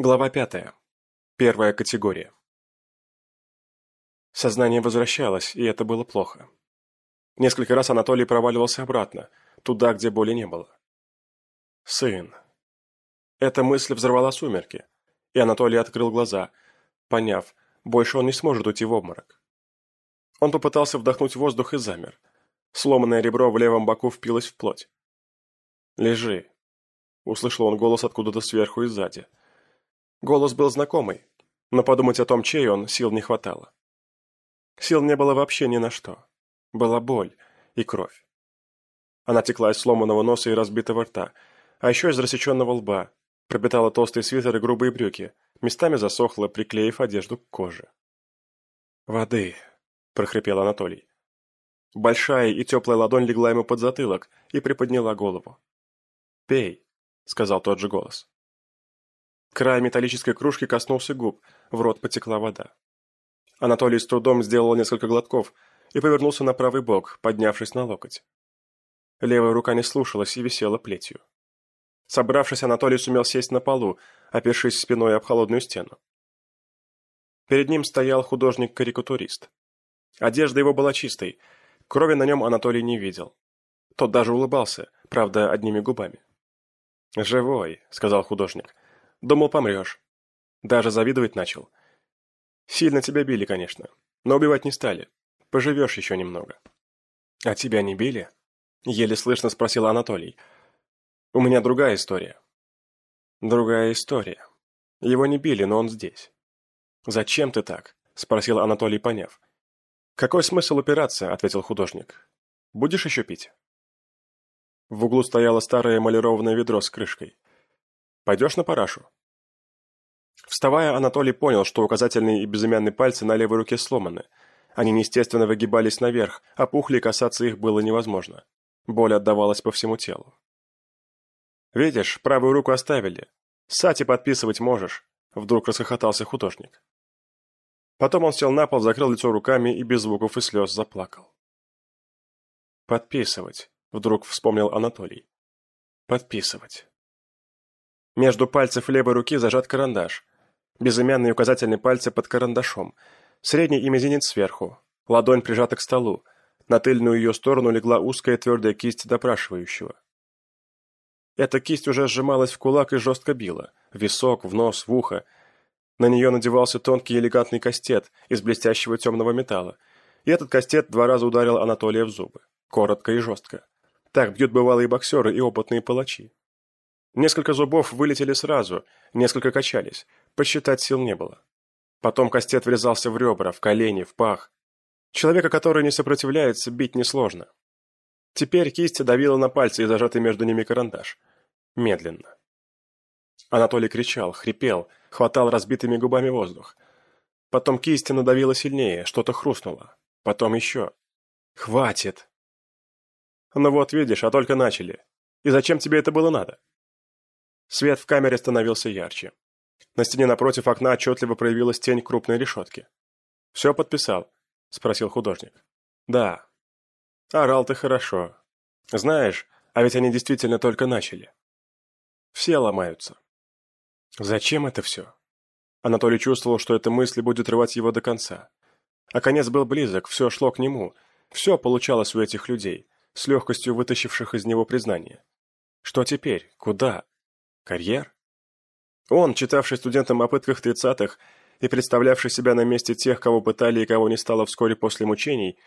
Глава пятая. Первая категория. Сознание возвращалось, и это было плохо. Несколько раз Анатолий проваливался обратно, туда, где боли не было. Сын. Эта мысль взорвала сумерки, и Анатолий открыл глаза, поняв, больше он не сможет уйти в обморок. Он попытался вдохнуть воздух и замер. Сломанное ребро в левом боку впилось в плоть. «Лежи», — услышал он голос откуда-то сверху и сзади. Голос был знакомый, но подумать о том, чей он, сил не хватало. Сил не было вообще ни на что. Была боль и кровь. Она текла из сломанного носа и разбитого рта, а еще из рассеченного лба, пропитала толстый свитер и грубые брюки, местами засохла, приклеив одежду к коже. «Воды», — прохрипел Анатолий. Большая и теплая ладонь легла ему под затылок и приподняла голову. «Пей», — сказал тот же голос. Край металлической кружки коснулся губ, в рот потекла вода. Анатолий с трудом сделал несколько глотков и повернулся на правый бок, поднявшись на локоть. Левая рука не слушалась и висела плетью. Собравшись, Анатолий сумел сесть на полу, опершись спиной об холодную стену. Перед ним стоял художник-карикатурист. Одежда его была чистой, крови на нем Анатолий не видел. Тот даже улыбался, правда, одними губами. «Живой», — сказал художник. Думал, помрешь. Даже завидовать начал. Сильно тебя били, конечно, но убивать не стали. Поживешь еще немного. А тебя не били? Еле слышно спросил Анатолий. У меня другая история. Другая история. Его не били, но он здесь. Зачем ты так? Спросил Анатолий, поняв. Какой смысл упираться? Ответил художник. Будешь еще пить? В углу стояло старое эмалированное ведро с крышкой. Пойдешь на парашу?» Вставая, Анатолий понял, что указательные и безымянные пальцы на левой руке сломаны. Они неестественно выгибались наверх, а пухли, касаться их было невозможно. Боль отдавалась по всему телу. «Видишь, правую руку оставили. Сати подписывать можешь», — вдруг расхохотался художник. Потом он сел на пол, закрыл лицо руками и без звуков и слез заплакал. «Подписывать», — вдруг вспомнил Анатолий. «Подписывать». Между пальцев левой руки зажат карандаш. Безымянные указательные пальцы под карандашом. Средний и мизинец сверху. Ладонь прижата к столу. На тыльную ее сторону легла узкая твердая кисть допрашивающего. Эта кисть уже сжималась в кулак и жестко била. В висок, в нос, в ухо. На нее надевался тонкий элегантный кастет из блестящего темного металла. И этот кастет два раза ударил Анатолия в зубы. Коротко и жестко. Так бьют бывалые боксеры и опытные палачи. Несколько зубов вылетели сразу, несколько качались, посчитать сил не было. Потом кастет врезался в ребра, в колени, в пах. Человека, который не сопротивляется, бить несложно. Теперь кисть давила на пальцы и зажатый между ними карандаш. Медленно. Анатолий кричал, хрипел, хватал разбитыми губами воздух. Потом кисть надавила сильнее, что-то хрустнуло. Потом еще. «Хватит!» «Ну вот, видишь, а только начали. И зачем тебе это было надо?» Свет в камере становился ярче. На стене напротив окна отчетливо проявилась тень крупной решетки. «Все подписал?» – спросил художник. «Да». «Орал ты хорошо. Знаешь, а ведь они действительно только начали. Все ломаются». «Зачем это все?» Анатолий чувствовал, что эта мысль будет рвать его до конца. А конец был близок, все шло к нему. Все получалось у этих людей, с легкостью вытащивших из него признание. Что теперь? Куда? Карьер? Он, читавший студентам о пытках тридцатых и представлявший себя на месте тех, кого пытали и кого не стало вскоре после мучений,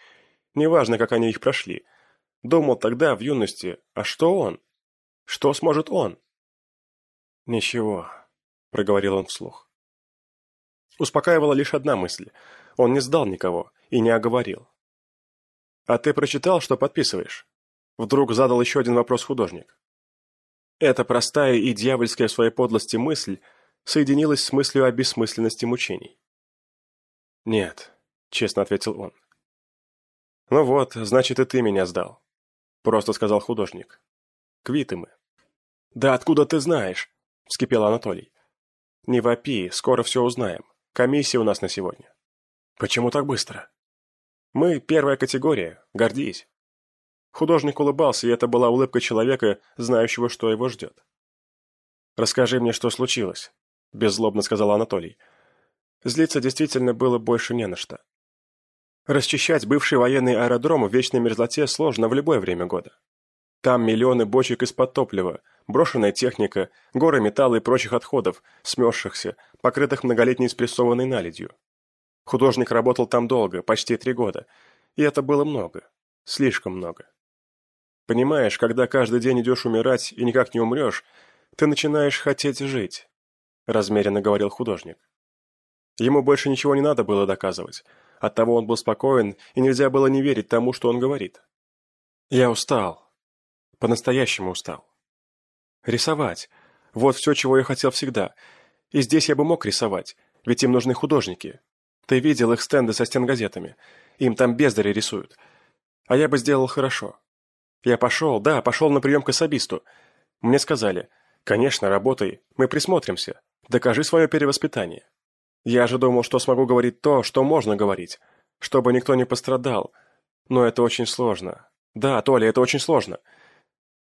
неважно, как они их прошли, думал тогда, в юности, а что он? Что сможет он? «Ничего», — проговорил он вслух. Успокаивала лишь одна мысль. Он не сдал никого и не оговорил. «А ты прочитал, что подписываешь?» Вдруг задал еще один вопрос художник. Эта простая и дьявольская в своей подлости мысль соединилась с мыслью о бессмысленности мучений. «Нет», — честно ответил он. «Ну вот, значит, и ты меня сдал», — просто сказал художник. «Квиты мы». «Да откуда ты знаешь?» — вскипел Анатолий. «Не вопи, скоро все узнаем. Комиссия у нас на сегодня». «Почему так быстро?» «Мы первая категория, гордись». Художник улыбался, и это была улыбка человека, знающего, что его ждет. «Расскажи мне, что случилось», – беззлобно сказал Анатолий. Злиться действительно было больше не на что. Расчищать бывший военный аэродром в вечной мерзлоте сложно в любое время года. Там миллионы бочек из-под топлива, брошенная техника, горы металла и прочих отходов, смерзшихся, покрытых многолетней спрессованной наледью. Художник работал там долго, почти три года, и это было много, слишком много. Понимаешь, когда каждый день идешь умирать и никак не умрешь, ты начинаешь хотеть жить, размеренно говорил художник. Ему больше ничего не надо было доказывать, оттого он был спокоен, и нельзя было не верить тому, что он говорит. Я устал, по-настоящему устал. Рисовать. Вот все, чего я хотел всегда. И здесь я бы мог рисовать, ведь им нужны художники. Ты видел их стенды со стенгазетами. Им там бездари рисуют. А я бы сделал хорошо. Я пошел, да, пошел на прием к особисту. Мне сказали, конечно, работай, мы присмотримся. Докажи свое перевоспитание. Я же думал, что смогу говорить то, что можно говорить, чтобы никто не пострадал. Но это очень сложно. Да, Толя, это очень сложно.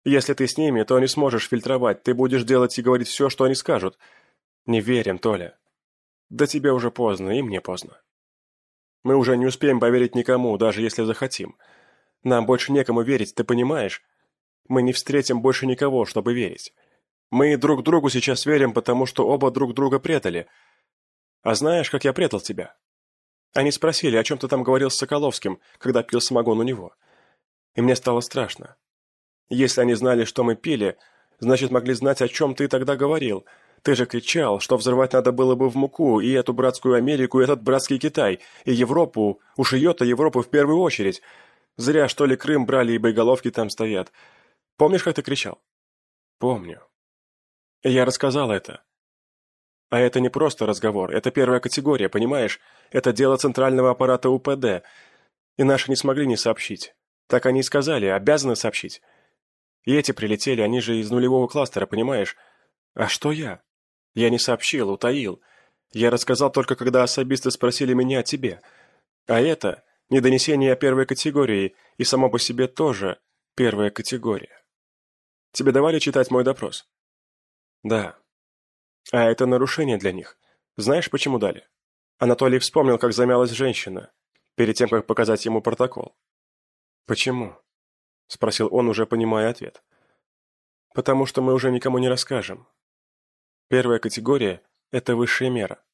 Если ты с ними, то не сможешь фильтровать, ты будешь делать и говорить все, что они скажут. Не верим, Толя. Да тебе уже поздно, и мне поздно. Мы уже не успеем поверить никому, даже если захотим. Нам больше некому верить, ты понимаешь? Мы не встретим больше никого, чтобы верить. Мы друг другу сейчас верим, потому что оба друг друга предали. А знаешь, как я предал тебя? Они спросили, о чем ты там говорил с Соколовским, когда пил самогон у него. И мне стало страшно. Если они знали, что мы пили, значит, могли знать, о чем ты тогда говорил. Ты же кричал, что взрывать надо было бы в муку и эту братскую Америку, и этот братский Китай, и Европу, уж ее-то Европу в первую очередь. Зря, что ли, Крым брали и боеголовки там стоят. Помнишь, как ты кричал? Помню. Я рассказал это. А это не просто разговор, это первая категория, понимаешь? Это дело центрального аппарата УПД. И наши не смогли не сообщить. Так они и сказали, обязаны сообщить. И эти прилетели, они же из нулевого кластера, понимаешь? А что я? Я не сообщил, утаил. Я рассказал только, когда особисты спросили меня о тебе. А это не донесение о первой категории, и само по себе тоже первая категория. Тебе давали читать мой допрос? Да. А это нарушение для них. Знаешь, почему дали? Анатолий вспомнил, как замялась женщина, перед тем, как показать ему протокол. Почему? — спросил он, уже понимая ответ. «Потому что мы уже никому не расскажем. Первая категория — это высшая мера.